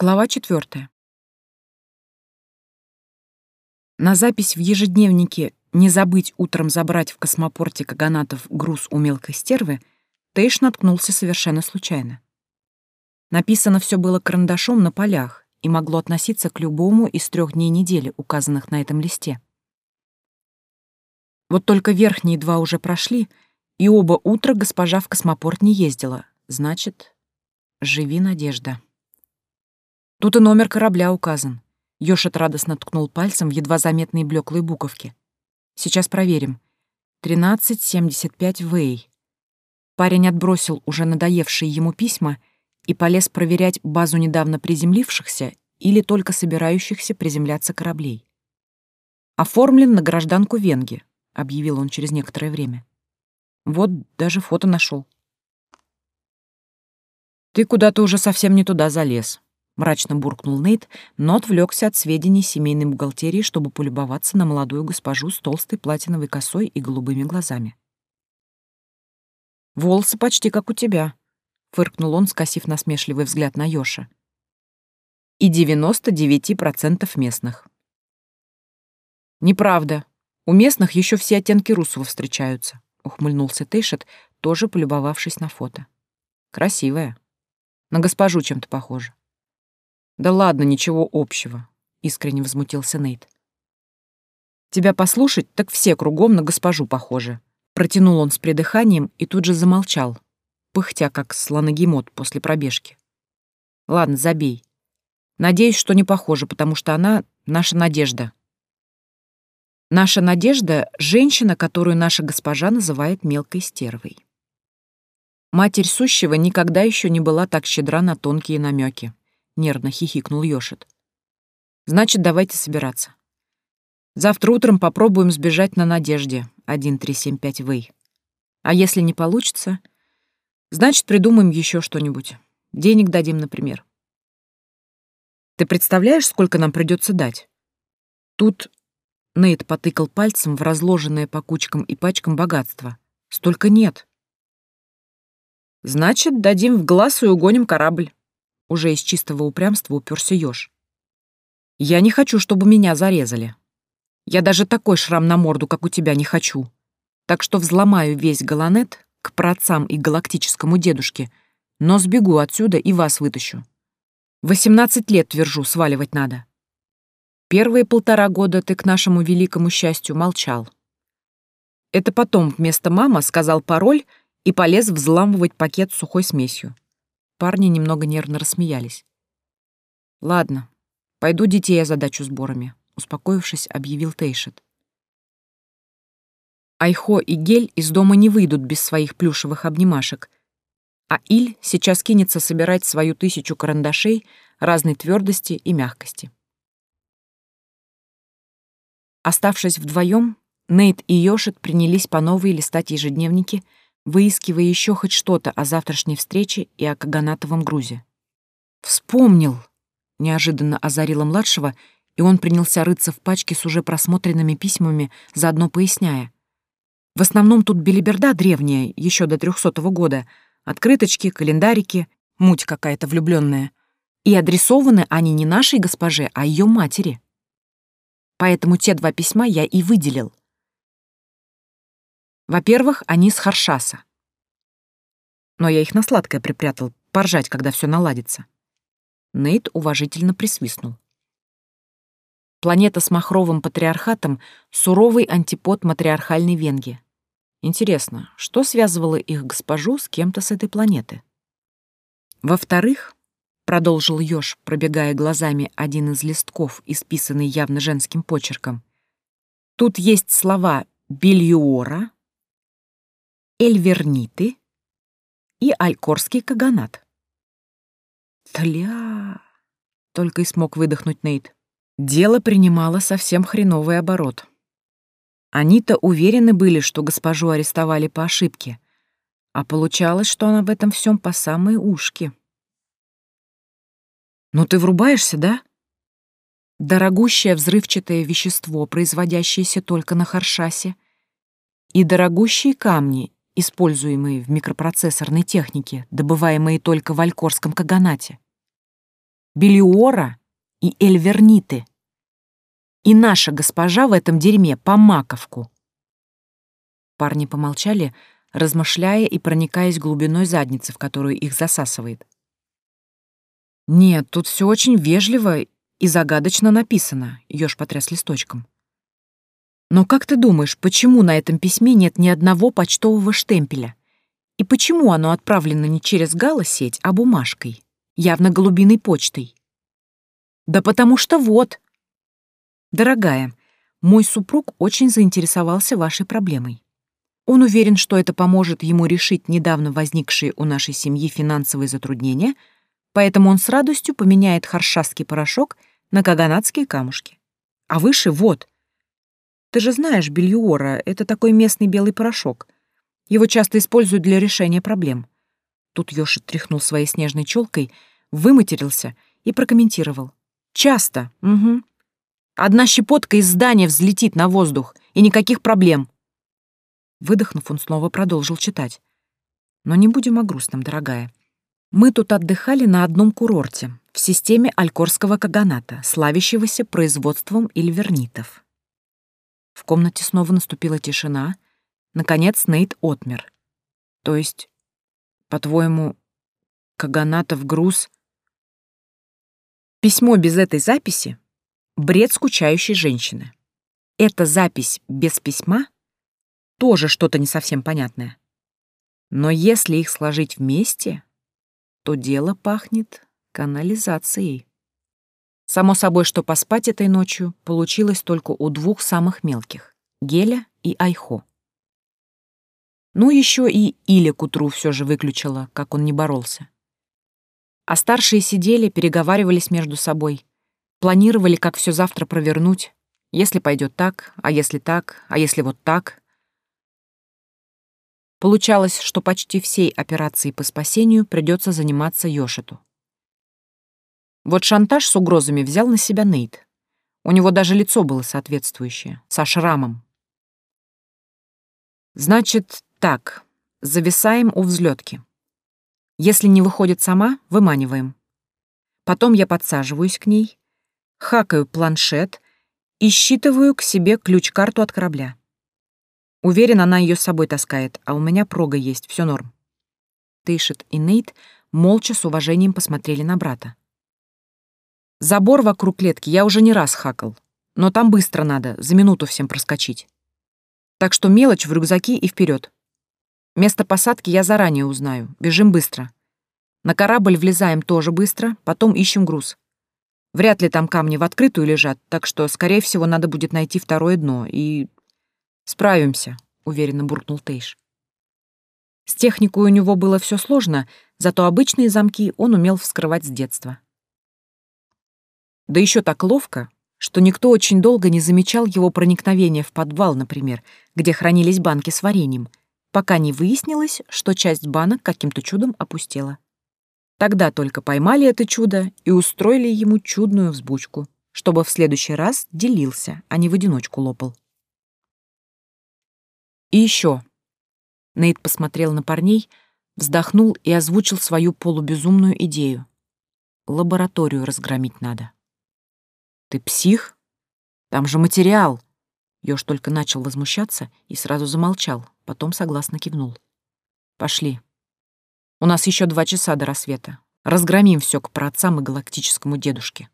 Глава четвертая. На запись в ежедневнике «Не забыть утром забрать в космопорте Каганатов груз у мелкой стервы» Тейш наткнулся совершенно случайно. Написано все было карандашом на полях и могло относиться к любому из трех дней недели, указанных на этом листе. Вот только верхние два уже прошли, и оба утра госпожа в космопорт не ездила. Значит, живи, Надежда. Тут и номер корабля указан. Ёшет радостно ткнул пальцем в едва заметные блеклые буковки. Сейчас проверим. 1375 Вэй. Парень отбросил уже надоевшие ему письма и полез проверять базу недавно приземлившихся или только собирающихся приземляться кораблей. «Оформлен на гражданку Венги», — объявил он через некоторое время. «Вот даже фото нашел. «Ты куда-то уже совсем не туда залез», мрачно буркнул Нейт, но отвлекся от сведений семейной бухгалтерии, чтобы полюбоваться на молодую госпожу с толстой платиновой косой и голубыми глазами. «Волосы почти как у тебя», — фыркнул он, скосив насмешливый взгляд на Йоша. «И девяносто девяти процентов местных». «Неправда. У местных еще все оттенки русого встречаются», — ухмыльнулся Тейшет, тоже полюбовавшись на фото. «Красивая. На госпожу чем-то похожа». «Да ладно, ничего общего», — искренне возмутился Нейт. «Тебя послушать, так все кругом на госпожу похожи». Протянул он с придыханием и тут же замолчал, пыхтя, как слоногемот после пробежки. «Ладно, забей. Надеюсь, что не похоже, потому что она — наша надежда». Наша надежда — женщина, которую наша госпожа называет мелкой стервой. Матерь сущего никогда еще не была так щедра на тонкие намеки нервно хихикнул Ёшит. Значит, давайте собираться. Завтра утром попробуем сбежать на Надежде, 1375 Вэй. А если не получится, значит, придумаем еще что-нибудь. Денег дадим, например. Ты представляешь, сколько нам придется дать? Тут Нейт потыкал пальцем в разложенное по кучкам и пачкам богатство. Столько нет. Значит, дадим в глаз и угоним корабль. Уже из чистого упрямства уперся еж. «Я не хочу, чтобы меня зарезали. Я даже такой шрам на морду, как у тебя, не хочу. Так что взломаю весь галанет к праотцам и галактическому дедушке, но сбегу отсюда и вас вытащу. Восемнадцать лет, твержу, сваливать надо. Первые полтора года ты к нашему великому счастью молчал. Это потом вместо «мама» сказал пароль и полез взламывать пакет с сухой смесью. Парни немного нервно рассмеялись. «Ладно, пойду детей озадачу сборами», — успокоившись, объявил Тейшет. Айхо и Гель из дома не выйдут без своих плюшевых обнимашек, а Иль сейчас кинется собирать свою тысячу карандашей разной твердости и мягкости. Оставшись вдвоем, Нейт и Йошит принялись по новой листать ежедневники — выискивая еще хоть что-то о завтрашней встрече и о каганатовом грузе. «Вспомнил!» — неожиданно озарила младшего, и он принялся рыться в пачке с уже просмотренными письмами, заодно поясняя. «В основном тут белиберда древняя, еще до трехсотого года, открыточки, календарики, муть какая-то влюбленная. И адресованы они не нашей госпоже, а ее матери. Поэтому те два письма я и выделил. Во-первых, они с Харшаса. Но я их на сладкое припрятал, поржать, когда все наладится. Нейт уважительно присвистнул. Планета с махровым патриархатом — суровый антипод матриархальной Венги. Интересно, что связывало их госпожу с кем-то с этой планеты? Во-вторых, продолжил Ёж, пробегая глазами один из листков, исписанный явно женским почерком, тут есть слова «бельюора», эльверниты и алькорский каганат. «Тля!» — только и смог выдохнуть Нейт. Дело принимало совсем хреновый оборот. Они-то уверены были, что госпожу арестовали по ошибке, а получалось, что она в этом всем по самые ушки. «Ну ты врубаешься, да?» Дорогущее взрывчатое вещество, производящееся только на Харшасе, и дорогущие камни, используемые в микропроцессорной технике, добываемые только в Алькорском Каганате. Белиора и Эльверниты. И наша госпожа в этом дерьме по маковку. Парни помолчали, размышляя и проникаясь глубиной задницы, в которую их засасывает. «Нет, тут все очень вежливо и загадочно написано», — Ёж потряс листочком. «Но как ты думаешь, почему на этом письме нет ни одного почтового штемпеля? И почему оно отправлено не через галосеть, а бумажкой, явно голубиной почтой?» «Да потому что вот!» «Дорогая, мой супруг очень заинтересовался вашей проблемой. Он уверен, что это поможет ему решить недавно возникшие у нашей семьи финансовые затруднения, поэтому он с радостью поменяет харшастский порошок на каганатские камушки. А выше вот. Ты же знаешь, бельюора — это такой местный белый порошок. Его часто используют для решения проблем. Тут Ёши тряхнул своей снежной челкой, выматерился и прокомментировал. Часто, угу. Одна щепотка из здания взлетит на воздух, и никаких проблем. Выдохнув, он снова продолжил читать. «Но не будем о грустном, дорогая. Мы тут отдыхали на одном курорте, в системе Алькорского каганата, славящегося производством ильвернитов». В комнате снова наступила тишина. Наконец Нейт отмер. «То есть, по-твоему, каганатов груз...» Письмо без этой записи — бред скучающей женщины. Эта запись без письма тоже что-то не совсем понятное. Но если их сложить вместе, то дело пахнет канализацией. Само собой, что поспать этой ночью получилось только у двух самых мелких — Геля и Айхо. Ну, еще и Иля к утру все же выключила, как он не боролся. А старшие сидели, переговаривались между собой, планировали, как все завтра провернуть, если пойдет так, а если так, а если вот так. Получалось, что почти всей операцией по спасению придется заниматься Йошиту. Вот шантаж с угрозами взял на себя Нейт. У него даже лицо было соответствующее, со шрамом. Значит, так, зависаем у взлетки. Если не выходит сама, выманиваем. Потом я подсаживаюсь к ней, хакаю планшет и считываю к себе ключ-карту от корабля. Уверен, она ее с собой таскает, а у меня прога есть, все норм. Тышет и Нейт молча с уважением посмотрели на брата. Забор вокруг клетки я уже не раз хакал, но там быстро надо, за минуту всем проскочить. Так что мелочь в рюкзаки и вперед. Место посадки я заранее узнаю, бежим быстро. На корабль влезаем тоже быстро, потом ищем груз. Вряд ли там камни в открытую лежат, так что, скорее всего, надо будет найти второе дно и «Справимся», — уверенно буркнул Тейш. С техникой у него было все сложно, зато обычные замки он умел вскрывать с детства. Да еще так ловко, что никто очень долго не замечал его проникновения в подвал, например, где хранились банки с вареньем, пока не выяснилось, что часть банок каким-то чудом опустела. Тогда только поймали это чудо и устроили ему чудную взбучку, чтобы в следующий раз делился, а не в одиночку лопал. И еще. Нейт посмотрел на парней, вздохнул и озвучил свою полубезумную идею. Лабораторию разгромить надо. Ты псих? Там же материал. Ёж только начал возмущаться и сразу замолчал, потом согласно кивнул. Пошли. У нас еще два часа до рассвета. Разгромим все к праотцам и галактическому дедушке.